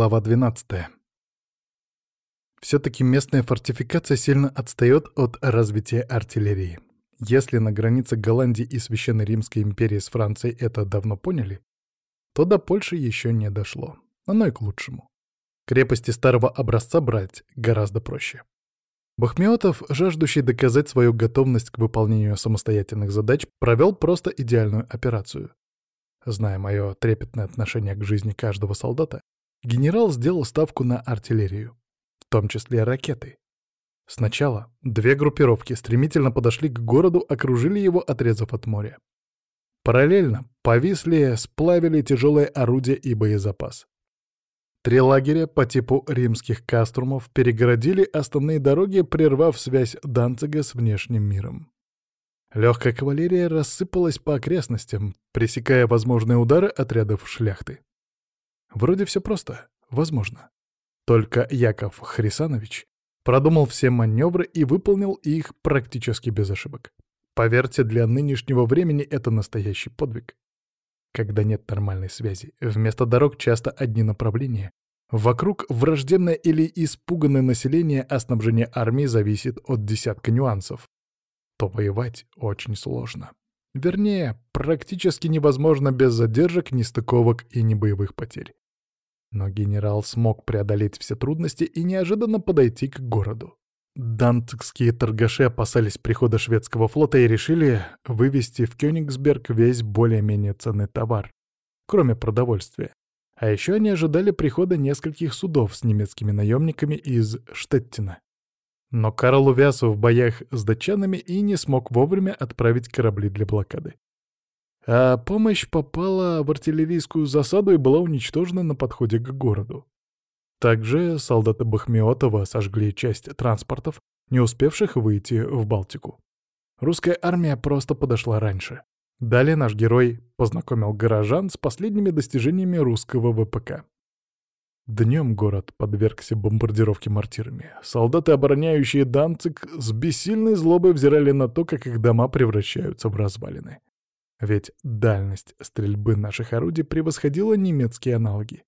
Глава 12. Все-таки местная фортификация сильно отстает от развития артиллерии. Если на границе Голландии и Священной Римской империи с Францией это давно поняли, то до Польши еще не дошло. Оно и к лучшему. Крепости старого образца брать гораздо проще. Бахмиотов, жаждущий доказать свою готовность к выполнению самостоятельных задач, провел просто идеальную операцию. Зная мое трепетное отношение к жизни каждого солдата, генерал сделал ставку на артиллерию, в том числе ракеты. Сначала две группировки стремительно подошли к городу, окружили его, отрезав от моря. Параллельно повисли, сплавили тяжелые орудия и боезапас. Три лагеря по типу римских каструмов перегородили основные дороги, прервав связь Данцига с внешним миром. Легкая кавалерия рассыпалась по окрестностям, пресекая возможные удары отрядов шляхты. Вроде все просто, возможно. Только Яков Хрисанович продумал все маневры и выполнил их практически без ошибок. Поверьте, для нынешнего времени это настоящий подвиг. Когда нет нормальной связи, вместо дорог часто одни направления. Вокруг враждебное или испуганное население, а снабжение армии зависит от десятка нюансов то воевать очень сложно. Вернее, практически невозможно без задержек, нестыковок и небоевых потерь. Но генерал смог преодолеть все трудности и неожиданно подойти к городу. Дантские торгаши опасались прихода шведского флота и решили вывести в Кёнигсберг весь более-менее ценный товар, кроме продовольствия. А еще они ожидали прихода нескольких судов с немецкими наемниками из Штеттина. Но Карл увяз в боях с датчанами и не смог вовремя отправить корабли для блокады. А помощь попала в артиллерийскую засаду и была уничтожена на подходе к городу. Также солдаты Бахмиотова сожгли часть транспортов, не успевших выйти в Балтику. Русская армия просто подошла раньше. Далее наш герой познакомил горожан с последними достижениями русского ВПК. Днем город подвергся бомбардировке мортирами. Солдаты, обороняющие Данцик, с бессильной злобой взирали на то, как их дома превращаются в развалины. Ведь дальность стрельбы наших орудий превосходила немецкие аналоги.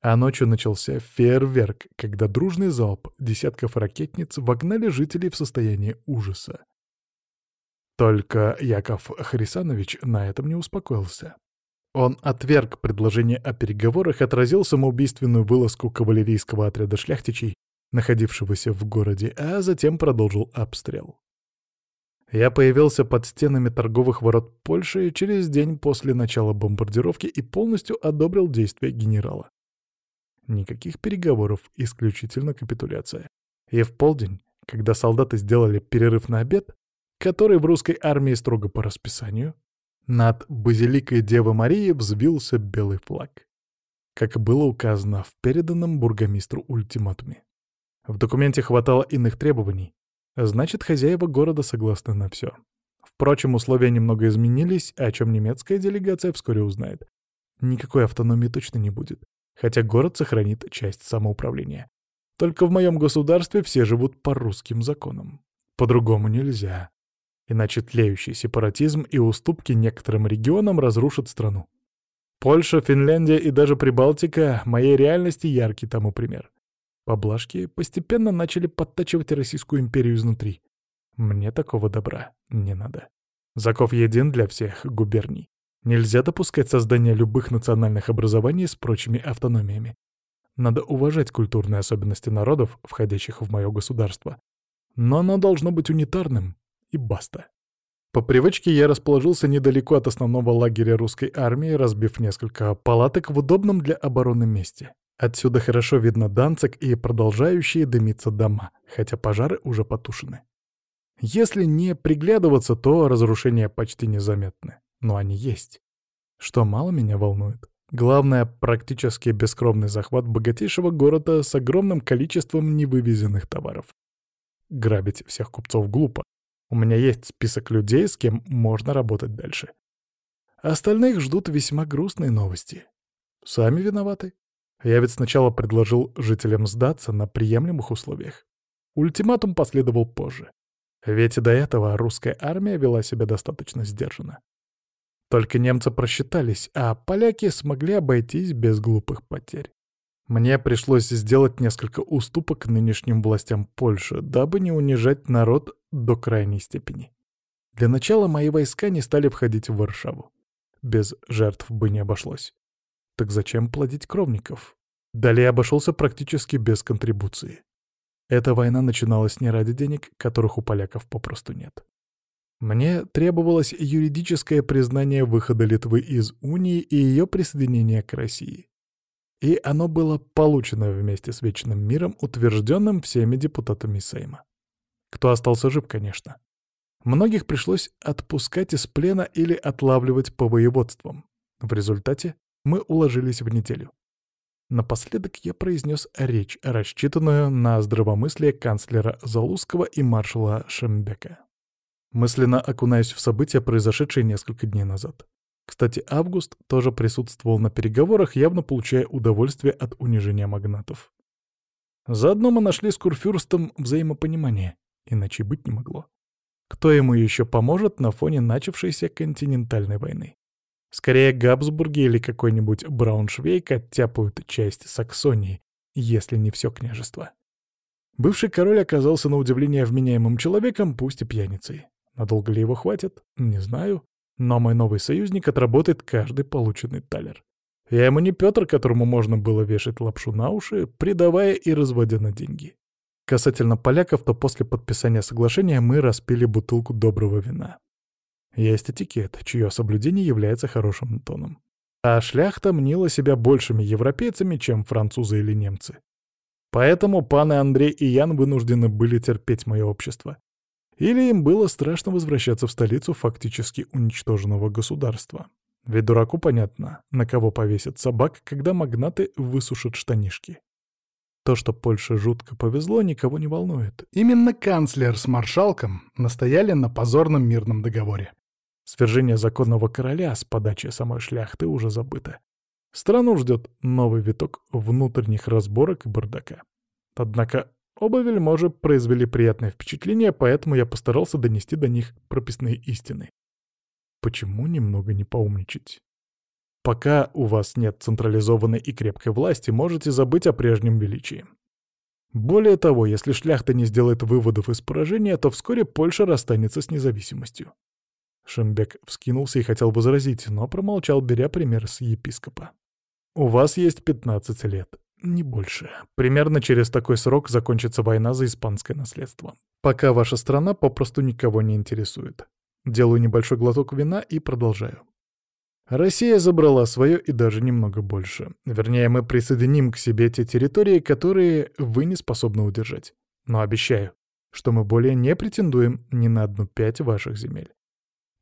А ночью начался фейерверк, когда дружный залп десятков ракетниц вогнали жителей в состояние ужаса. Только Яков Хрисанович на этом не успокоился. Он отверг предложение о переговорах, отразил самоубийственную вылазку кавалерийского отряда шляхтичей, находившегося в городе, а затем продолжил обстрел. Я появился под стенами торговых ворот Польши через день после начала бомбардировки и полностью одобрил действия генерала. Никаких переговоров, исключительно капитуляция. И в полдень, когда солдаты сделали перерыв на обед, который в русской армии строго по расписанию, над базиликой Девы Марии взвился белый флаг. Как было указано в переданном бургомистру ультиматуме. В документе хватало иных требований. Значит, хозяева города согласны на все. Впрочем, условия немного изменились, о чем немецкая делегация вскоре узнает. Никакой автономии точно не будет, хотя город сохранит часть самоуправления. Только в моем государстве все живут по русским законам. По-другому нельзя. Иначе тлеющий сепаратизм и уступки некоторым регионам разрушат страну. Польша, Финляндия и даже Прибалтика — моей реальности яркий тому пример. Поблажки постепенно начали подтачивать Российскую империю изнутри. Мне такого добра не надо. Заков един для всех губерний. Нельзя допускать создание любых национальных образований с прочими автономиями. Надо уважать культурные особенности народов, входящих в мое государство. Но оно должно быть унитарным, и баста. По привычке я расположился недалеко от основного лагеря русской армии, разбив несколько палаток в удобном для обороны месте. Отсюда хорошо видно Данцик и продолжающие дымиться дома, хотя пожары уже потушены. Если не приглядываться, то разрушения почти незаметны, но они есть. Что мало меня волнует. Главное, практически бескровный захват богатейшего города с огромным количеством невывезенных товаров. Грабить всех купцов глупо, у меня есть список людей, с кем можно работать дальше. Остальных ждут весьма грустные новости. Сами виноваты. Я ведь сначала предложил жителям сдаться на приемлемых условиях. Ультиматум последовал позже. Ведь до этого русская армия вела себя достаточно сдержанно. Только немцы просчитались, а поляки смогли обойтись без глупых потерь. Мне пришлось сделать несколько уступок нынешним властям Польши, дабы не унижать народ до крайней степени. Для начала мои войска не стали входить в Варшаву. Без жертв бы не обошлось. Так зачем плодить кровников? Далее обошелся практически без контрибуции. Эта война начиналась не ради денег, которых у поляков попросту нет. Мне требовалось юридическое признание выхода Литвы из Унии и ее присоединения к России. И оно было получено вместе с Вечным миром, утвержденным всеми депутатами Сейма. Кто остался жив, конечно. Многих пришлось отпускать из плена или отлавливать по воеводствам. В результате мы уложились в неделю. Напоследок я произнес речь, рассчитанную на здравомыслие канцлера Залузского и маршала Шембека. Мысленно окунаюсь в события, произошедшие несколько дней назад. Кстати, Август тоже присутствовал на переговорах, явно получая удовольствие от унижения магнатов. Заодно мы нашли с Курфюрстом взаимопонимание, иначе быть не могло. Кто ему еще поможет на фоне начавшейся континентальной войны? Скорее, Габсбурги или какой-нибудь Брауншвейк оттяпают часть Саксонии, если не все княжество. Бывший король оказался на удивление вменяемым человеком, пусть и пьяницей. Надолго ли его хватит? Не знаю. Но мой новый союзник отработает каждый полученный талер. Я ему не Петр, которому можно было вешать лапшу на уши, предавая и разводя на деньги. Касательно поляков, то после подписания соглашения мы распили бутылку доброго вина. Есть этикет, чье соблюдение является хорошим тоном. А шляхта мнила себя большими европейцами, чем французы или немцы. Поэтому паны Андрей и Ян вынуждены были терпеть мое общество. Или им было страшно возвращаться в столицу фактически уничтоженного государства. Ведь дураку понятно, на кого повесят собак, когда магнаты высушат штанишки. То, что Польше жутко повезло, никого не волнует. Именно канцлер с маршалком настояли на позорном мирном договоре. Свержение законного короля с подачи самой шляхты уже забыто. Страну ждет новый виток внутренних разборок и бардака. Однако Оба вельможи произвели приятное впечатление, поэтому я постарался донести до них прописные истины. Почему немного не поумничать? Пока у вас нет централизованной и крепкой власти, можете забыть о прежнем величии. Более того, если шляхта не сделает выводов из поражения, то вскоре Польша расстанется с независимостью. Шембек вскинулся и хотел возразить, но промолчал, беря пример с епископа. «У вас есть 15 лет. Не больше. Примерно через такой срок закончится война за испанское наследство. Пока ваша страна попросту никого не интересует. Делаю небольшой глоток вина и продолжаю. Россия забрала свое и даже немного больше. Вернее, мы присоединим к себе те территории, которые вы не способны удержать. Но обещаю, что мы более не претендуем ни на одну пять ваших земель.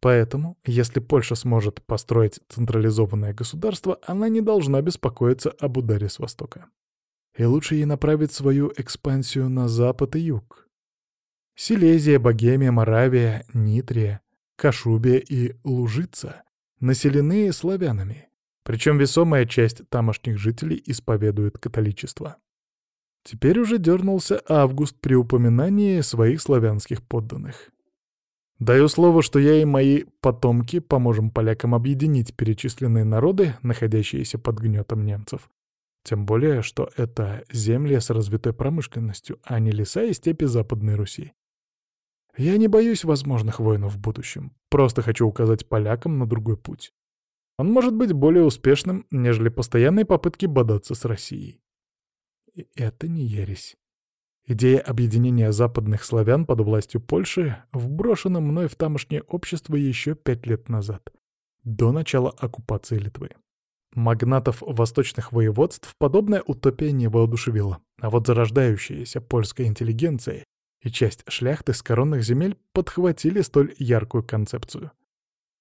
Поэтому, если Польша сможет построить централизованное государство, она не должна беспокоиться об ударе с востока. И лучше ей направить свою экспансию на запад и юг. Силезия, Богемия, Моравия, Нитрия, Кашубия и Лужица населены славянами, причем весомая часть тамошних жителей исповедует католичество. Теперь уже дернулся Август при упоминании своих славянских подданных. Даю слово, что я и мои потомки поможем полякам объединить перечисленные народы, находящиеся под гнетом немцев. Тем более, что это земли с развитой промышленностью, а не леса и степи Западной Руси. Я не боюсь возможных войн в будущем, просто хочу указать полякам на другой путь. Он может быть более успешным, нежели постоянные попытки бодаться с Россией. И это не ересь. Идея объединения западных славян под властью Польши вброшена мной в тамошнее общество еще пять лет назад, до начала оккупации Литвы. Магнатов восточных воеводств подобная утопия не воодушевила, а вот зарождающаяся польская интеллигенция и часть шляхты с коронных земель подхватили столь яркую концепцию.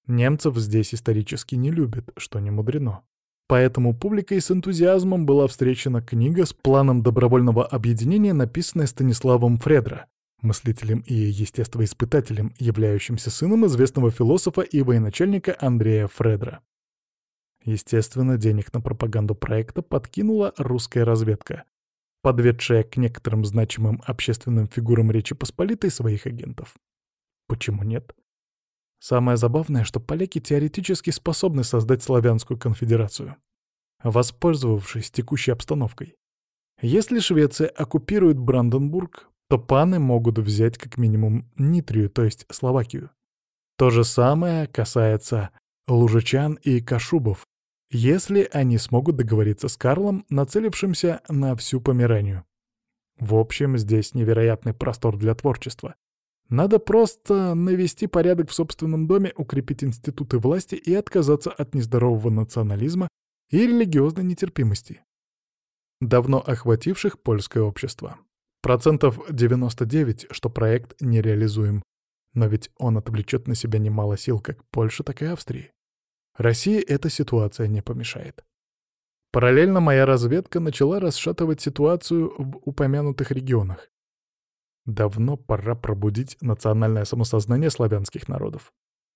Немцев здесь исторически не любят, что не мудрено. Поэтому публикой с энтузиазмом была встречена книга с планом добровольного объединения, написанная Станиславом Фредро, мыслителем и естествоиспытателем, являющимся сыном известного философа и военачальника Андрея Фредро. Естественно, денег на пропаганду проекта подкинула русская разведка, подведшая к некоторым значимым общественным фигурам Речи Посполитой своих агентов. Почему нет? Самое забавное, что поляки теоретически способны создать славянскую конфедерацию. воспользовавшись текущей обстановкой. Если Швеция оккупирует Бранденбург, то паны могут взять как минимум Нитрию, то есть Словакию. То же самое касается лужичан и кашубов, если они смогут договориться с Карлом, нацелившимся на всю Померанию. В общем, здесь невероятный простор для творчества. Надо просто навести порядок в собственном доме, укрепить институты власти и отказаться от нездорового национализма и религиозной нетерпимости, давно охвативших польское общество. Процентов 99, что проект нереализуем, но ведь он отвлечет на себя немало сил как Польши, так и Австрии. России эта ситуация не помешает. Параллельно моя разведка начала расшатывать ситуацию в упомянутых регионах. Давно пора пробудить национальное самосознание славянских народов.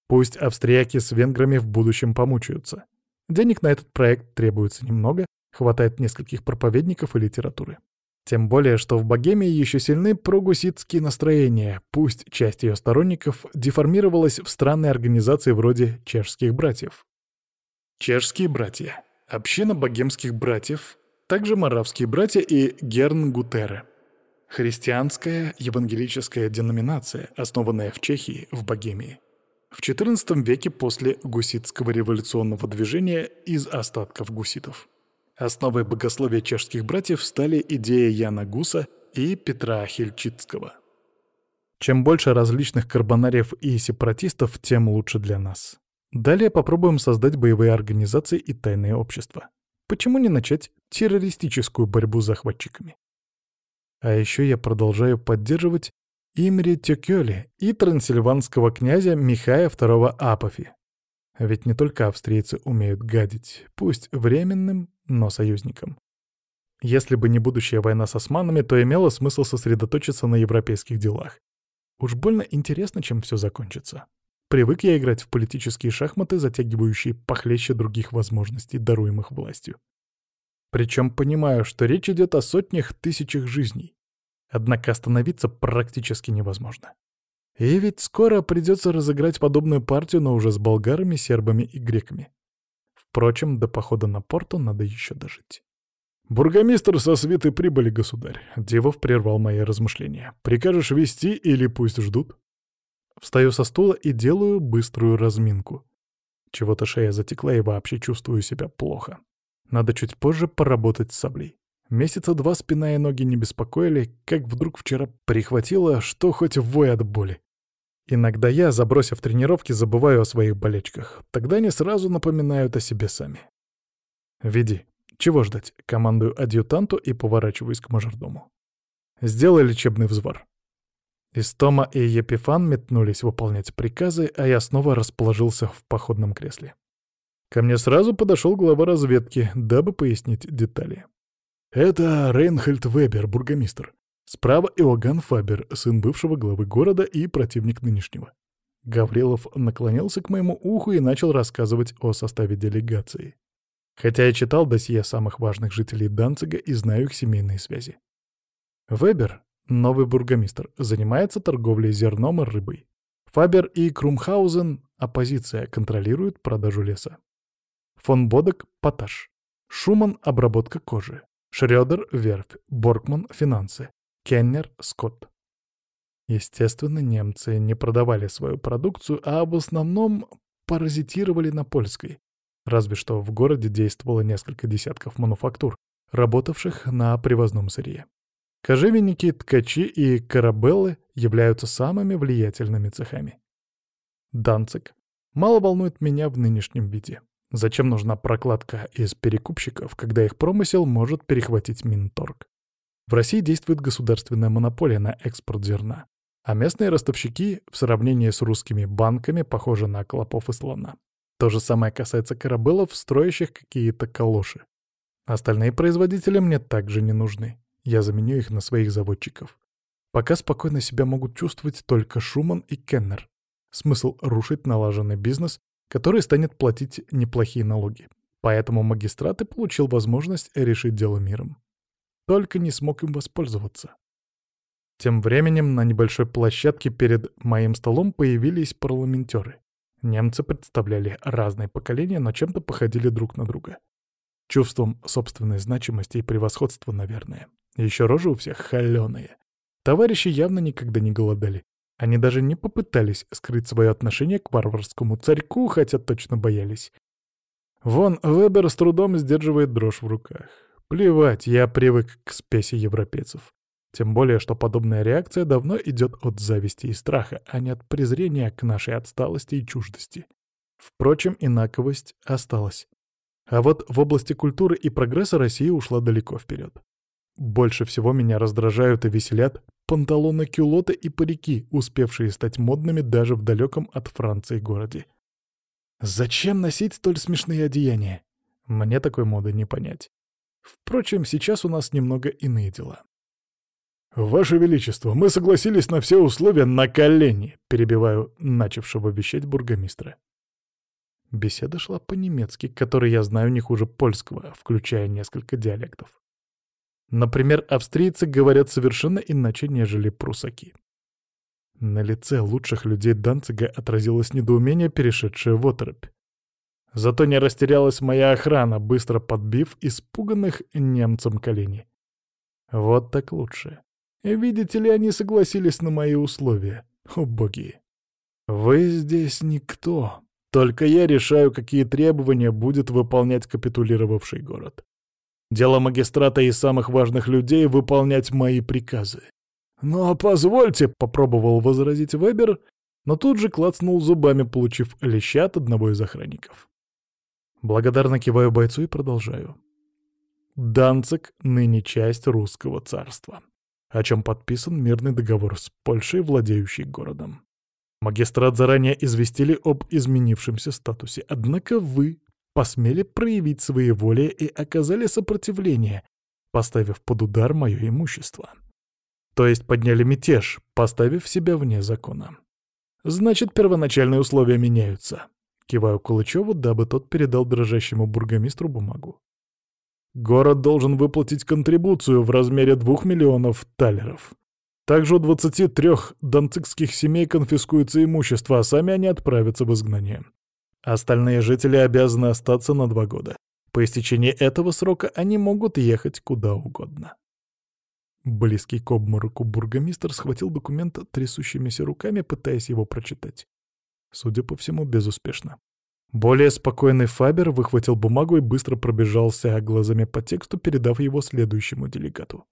Пусть австрияки с венграми в будущем помучаются. Денег на этот проект требуется немного, хватает нескольких проповедников и литературы. Тем более, что в Богемии еще сильны прогуситские настроения, пусть часть ее сторонников деформировалась в странные организации вроде чешских братьев. Чешские братья. Община богемских братьев, также моравские братья и Герн-Гутеры. Христианская евангелическая деноминация, основанная в Чехии, в Богемии. В XIV веке после гуситского революционного движения из остатков гуситов. Основой богословия чешских братьев стали идеи Яна Гуса и Петра Хильчицкого. Чем больше различных карбонариев и сепаратистов, тем лучше для нас. Далее попробуем создать боевые организации и тайные общества. Почему не начать террористическую борьбу с захватчиками? А еще я продолжаю поддерживать Имри Тёкёли и трансильванского князя Михая II Апофи. Ведь не только австрийцы умеют гадить, пусть временным, но союзникам. Если бы не будущая война с османами, то имело смысл сосредоточиться на европейских делах. Уж больно интересно, чем все закончится. Привык я играть в политические шахматы, затягивающие похлеще других возможностей, даруемых властью. Причем понимаю, что речь идет о сотнях тысячах жизней. Однако остановиться практически невозможно. И ведь скоро придется разыграть подобную партию, но уже с болгарами, сербами и греками. Впрочем, до похода на порту надо еще дожить. «Бургомистр со свиты прибыли, государь», — Девов прервал мои размышления. «Прикажешь вести или пусть ждут?» Встаю со стула и делаю быструю разминку. Чего-то шея затекла и вообще чувствую себя плохо. Надо чуть позже поработать с саблей. Месяца два спина и ноги не беспокоили, как вдруг вчера прихватило, что хоть вой от боли. Иногда я, забросив тренировки, забываю о своих болечках. Тогда они сразу напоминают о себе сами. «Веди. Чего ждать?» — командую адъютанту и поворачиваюсь к мажордому. «Сделай лечебный взвар». Истома и Епифан метнулись выполнять приказы, а я снова расположился в походном кресле. Ко мне сразу подошел глава разведки, дабы пояснить детали. «Это Рейнхельд Вебер, бургомистр. Справа Иоганн Фабер, сын бывшего главы города и противник нынешнего». Гаврилов наклонился к моему уху и начал рассказывать о составе делегации. Хотя я читал досье самых важных жителей Данцига и знаю их семейные связи. Вебер Новый бургомистр занимается торговлей зерном и рыбой. Фабер и Крумхаузен — оппозиция, контролируют продажу леса. Фон Бодек — поташ. Шуман — обработка кожи. Шрёдер — верфь. Боркман — финансы. Кеннер — скот. Естественно, немцы не продавали свою продукцию, а в основном паразитировали на польской. Разве что в городе действовало несколько десятков мануфактур, работавших на привозном сырье. Кожевенники, ткачи и корабеллы являются самыми влиятельными цехами. Данцик мало волнует меня в нынешнем виде. Зачем нужна прокладка из перекупщиков, когда их промысел может перехватить Минторг? В России действует государственная монополия на экспорт зерна, а местные ростовщики в сравнении с русскими банками похожи на клопов и слона. То же самое касается корабелов, строящих какие-то калоши. Остальные производители мне также не нужны. Я заменю их на своих заводчиков. Пока спокойно себя могут чувствовать только Шуман и Кеннер. Смысл рушить налаженный бизнес, который станет платить неплохие налоги. Поэтому магистрат и получил возможность решить дело миром. Только не смог им воспользоваться. Тем временем на небольшой площадке перед моим столом появились парламентеры. Немцы представляли разные поколения, но чем-то походили друг на друга. Чувством собственной значимости и превосходства, наверное. Еще рожи у всех холеные. Товарищи явно никогда не голодали. Они даже не попытались скрыть свое отношение к варварскому царьку, хотя точно боялись. Вон Вебер с трудом сдерживает дрожь в руках. Плевать, я привык к спеси европейцев. Тем более, что подобная реакция давно идет от зависти и страха, а не от презрения к нашей отсталости и чуждости. Впрочем, инаковость осталась. А вот в области культуры и прогресса Россия ушла далеко вперед. Больше всего меня раздражают и веселят панталоны кюлоты и парики, успевшие стать модными даже в далеком от Франции городе. Зачем носить столь смешные одеяния? Мне такой моды не понять. Впрочем, сейчас у нас немного иные дела. «Ваше Величество, мы согласились на все условия на колени», — перебиваю начавшего вещать бургомистра. Беседа шла по-немецки, который я знаю не хуже польского, включая несколько диалектов. Например, австрийцы говорят совершенно иначе, нежели прусаки. На лице лучших людей Данцига отразилось недоумение, перешедшее в оторопь. Зато не растерялась моя охрана, быстро подбив испуганных немцам колени. Вот так лучше. Видите ли, они согласились на мои условия. Боги! Вы здесь никто. Только я решаю, какие требования будет выполнять капитулировавший город. Дело магистрата и самых важных людей — выполнять мои приказы. «Ну а позвольте», — попробовал возразить Вебер, но тут же клацнул зубами, получив леща от одного из охранников. Благодарно киваю бойцу и продолжаю. Данцик — ныне часть русского царства, о чем подписан мирный договор с Польшей, владеющей городом. Магистрат заранее известили об изменившемся статусе, однако вы посмели проявить свои воли и оказали сопротивление, поставив под удар мое имущество. То есть подняли мятеж, поставив себя вне закона. Значит, первоначальные условия меняются. Киваю Кулычеву, дабы тот передал дрожащему бургомистру бумагу. Город должен выплатить контрибуцию в размере двух миллионов талеров. Также у 23 донцикских семей конфискуется имущество, а сами они отправятся в изгнание. Остальные жители обязаны остаться на два года. По истечении этого срока они могут ехать куда угодно. Близкий к обмороку бургомистр схватил документ трясущимися руками, пытаясь его прочитать. Судя по всему, безуспешно. Более спокойный Фабер выхватил бумагу и быстро пробежался глазами по тексту, передав его следующему делегату.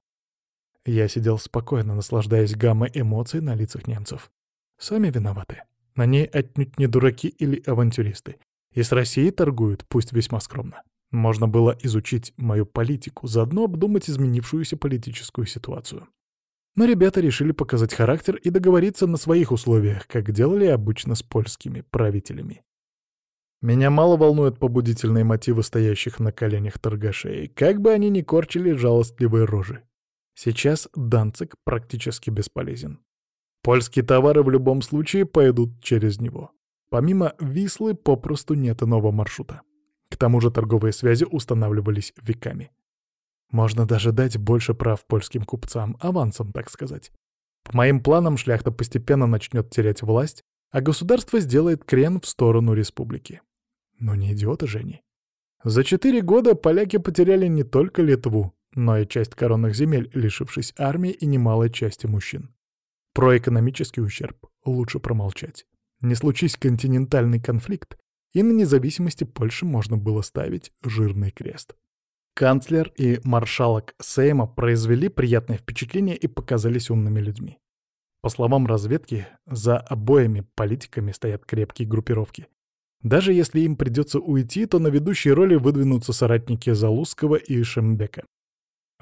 Я сидел спокойно, наслаждаясь гаммой эмоций на лицах немцев. Сами виноваты. На ней отнюдь не дураки или авантюристы. И с Россией торгуют, пусть весьма скромно. Можно было изучить мою политику, заодно обдумать изменившуюся политическую ситуацию. Но ребята решили показать характер и договориться на своих условиях, как делали обычно с польскими правителями. Меня мало волнуют побудительные мотивы стоящих на коленях торгашей, как бы они ни корчили жалостливые рожи. Сейчас Данцик практически бесполезен. Польские товары в любом случае пойдут через него. Помимо Вислы попросту нет иного маршрута. К тому же торговые связи устанавливались веками. Можно даже дать больше прав польским купцам, авансом, так сказать. По моим планам, шляхта постепенно начнет терять власть, а государство сделает крен в сторону республики. Но не идиоты же они. За четыре года поляки потеряли не только Литву, но и часть коронных земель, лишившись армии и немалой части мужчин. Про экономический ущерб лучше промолчать. Не случись континентальный конфликт, и на независимости Польши можно было ставить жирный крест. Канцлер и маршалок Сейма произвели приятное впечатление и показались умными людьми. По словам разведки, за обоими политиками стоят крепкие группировки. Даже если им придется уйти, то на ведущие роли выдвинутся соратники Залузского и Шембека.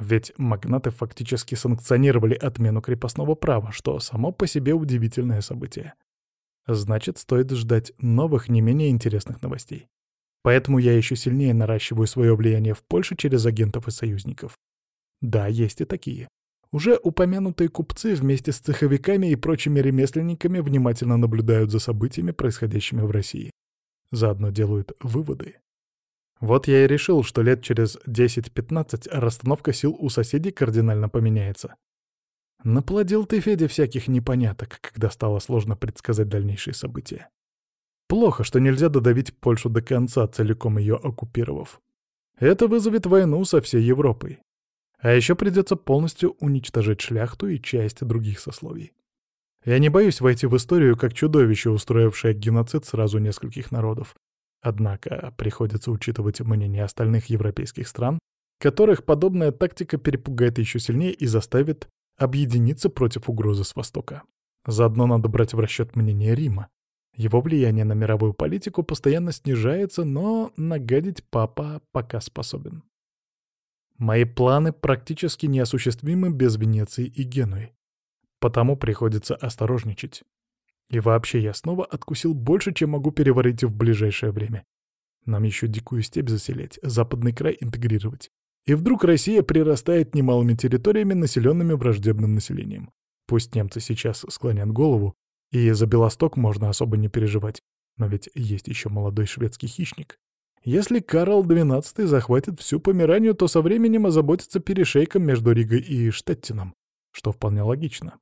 Ведь магнаты фактически санкционировали отмену крепостного права, что само по себе удивительное событие. Значит, стоит ждать новых, не менее интересных новостей. Поэтому я еще сильнее наращиваю свое влияние в Польше через агентов и союзников. Да, есть и такие. Уже упомянутые купцы вместе с цеховиками и прочими ремесленниками внимательно наблюдают за событиями, происходящими в России. Заодно делают выводы. Вот я и решил, что лет через 10-15 расстановка сил у соседей кардинально поменяется. Наплодил ты, Федя, всяких непоняток, когда стало сложно предсказать дальнейшие события. Плохо, что нельзя додавить Польшу до конца, целиком ее оккупировав. Это вызовет войну со всей Европой. А еще придется полностью уничтожить шляхту и часть других сословий. Я не боюсь войти в историю как чудовище, устроившее геноцид сразу нескольких народов. Однако приходится учитывать мнение остальных европейских стран, которых подобная тактика перепугает еще сильнее и заставит объединиться против угрозы с Востока. Заодно надо брать в расчет мнение Рима. Его влияние на мировую политику постоянно снижается, но нагадить папа пока способен. Мои планы практически неосуществимы без Венеции и Генуи. Потому приходится осторожничать. И вообще я снова откусил больше, чем могу переварить в ближайшее время. Нам еще дикую степь заселять, западный край интегрировать. И вдруг Россия прирастает немалыми территориями, населенными враждебным населением. Пусть немцы сейчас склонят голову, и за Белосток можно особо не переживать, но ведь есть еще молодой шведский хищник. Если Карл XII захватит всю Померанию, то со временем озаботится перешейком между Ригой и Штеттином, что вполне логично.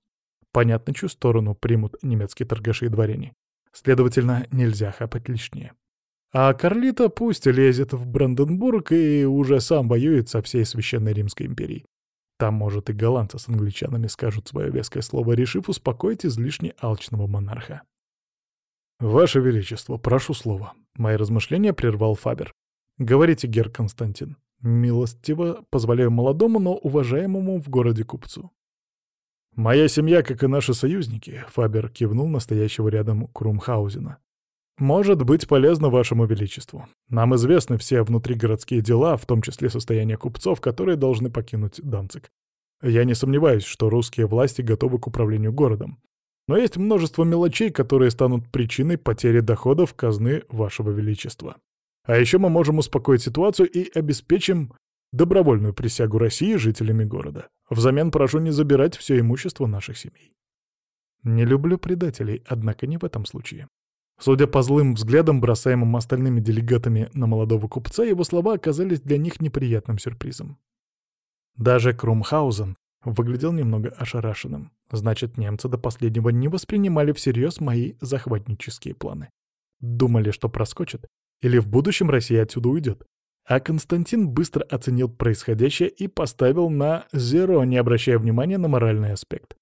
Понятно, чью сторону примут немецкие торгаши и дворяне. Следовательно, нельзя хапать лишнее. А Карлита пусть лезет в Бранденбург и уже сам воюет со всей Священной Римской империей. Там, может, и голландцы с англичанами скажут свое веское слово, решив успокоить излишне алчного монарха. «Ваше Величество, прошу слова». Мои размышления прервал Фабер. «Говорите, гер Константин. Милостиво позволяю молодому, но уважаемому в городе купцу». «Моя семья, как и наши союзники», — Фабер кивнул настоящего рядом Крумхаузена, «может быть полезно вашему величеству. Нам известны все внутригородские дела, в том числе состояние купцов, которые должны покинуть Данцик. Я не сомневаюсь, что русские власти готовы к управлению городом. Но есть множество мелочей, которые станут причиной потери доходов казны вашего величества. А еще мы можем успокоить ситуацию и обеспечим добровольную присягу России жителями города. Взамен прошу не забирать все имущество наших семей. Не люблю предателей, однако не в этом случае. Судя по злым взглядам, бросаемым остальными делегатами на молодого купца, его слова оказались для них неприятным сюрпризом. Даже Крумхаузен выглядел немного ошарашенным. Значит, немцы до последнего не воспринимали всерьез мои захватнические планы. Думали, что проскочат, или в будущем Россия отсюда уйдет. А Константин быстро оценил происходящее и поставил на зеро, не обращая внимания на моральный аспект.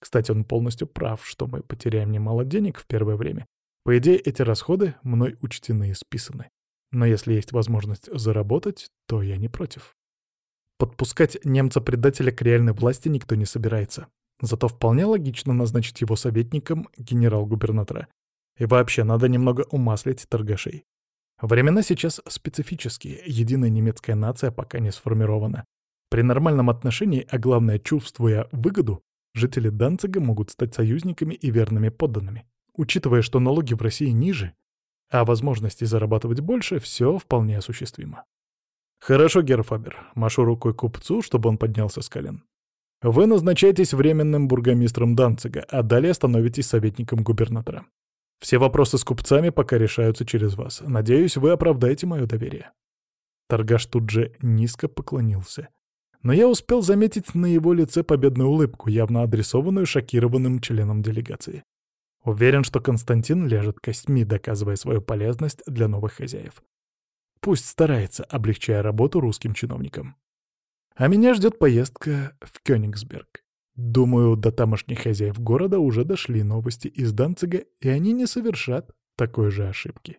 Кстати, он полностью прав, что мы потеряем немало денег в первое время. По идее, эти расходы мной учтены и списаны. Но если есть возможность заработать, то я не против. Подпускать немца-предателя к реальной власти никто не собирается. Зато вполне логично назначить его советником генерал-губернатора. И вообще, надо немного умаслить торгашей. Времена сейчас специфические, единая немецкая нация пока не сформирована. При нормальном отношении, а главное, чувствуя выгоду, жители Данцига могут стать союзниками и верными подданными. Учитывая, что налоги в России ниже, а возможности зарабатывать больше, все вполне осуществимо. «Хорошо, Герфабер», — машу рукой купцу, чтобы он поднялся с колен. «Вы назначаетесь временным бургомистром Данцига, а далее становитесь советником губернатора. Все вопросы с купцами пока решаются через вас. Надеюсь, вы оправдаете мое доверие». Торгаш тут же низко поклонился. Но я успел заметить на его лице победную улыбку, явно адресованную шокированным членам делегации. Уверен, что Константин ляжет костьми, доказывая свою полезность для новых хозяев. Пусть старается, облегчая работу русским чиновникам. А меня ждет поездка в Кёнигсберг. Думаю, до тамошних хозяев города уже дошли новости из Данцига, и они не совершат такой же ошибки.